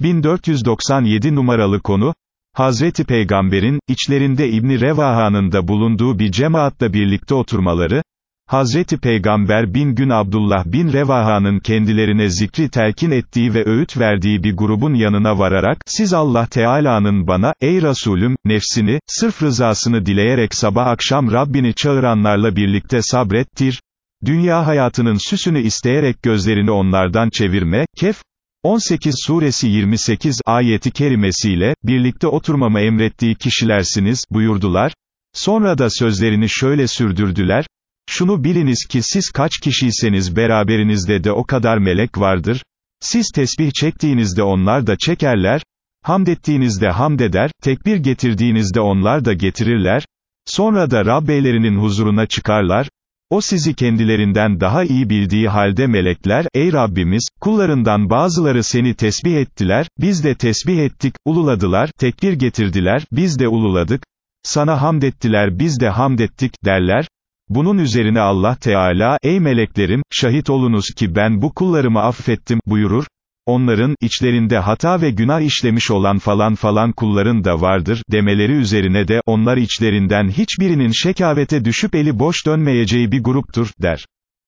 1497 numaralı konu, Hazreti Peygamber'in, içlerinde İbni Revaha'nın da bulunduğu bir cemaatla birlikte oturmaları, Hazreti Peygamber bin gün Abdullah bin Revaha'nın kendilerine zikri telkin ettiği ve öğüt verdiği bir grubun yanına vararak, siz Allah Teala'nın bana, ey Resulüm, nefsini, sırf rızasını dileyerek sabah akşam Rabbini çağıranlarla birlikte sabrettir, dünya hayatının süsünü isteyerek gözlerini onlardan çevirme, kef, 18 suresi 28 ayeti kerimesiyle, birlikte oturmamı emrettiği kişilersiniz, buyurdular. Sonra da sözlerini şöyle sürdürdüler, şunu biliniz ki siz kaç kişiyseniz beraberinizde de o kadar melek vardır, siz tesbih çektiğinizde onlar da çekerler, hamd ettiğinizde hamd eder, tekbir getirdiğinizde onlar da getirirler, sonra da Rabbeylerinin huzuruna çıkarlar, o sizi kendilerinden daha iyi bildiği halde melekler, ey Rabbimiz, kullarından bazıları seni tesbih ettiler, biz de tesbih ettik, ululadılar, tekbir getirdiler, biz de ululadık, sana hamd ettiler biz de hamd ettik, derler, bunun üzerine Allah Teala, ey meleklerim, şahit olunuz ki ben bu kullarımı affettim, buyurur, onların, içlerinde hata ve günah işlemiş olan falan falan kulların da vardır, demeleri üzerine de, onlar içlerinden hiçbirinin şekavete düşüp eli boş dönmeyeceği bir gruptur, der.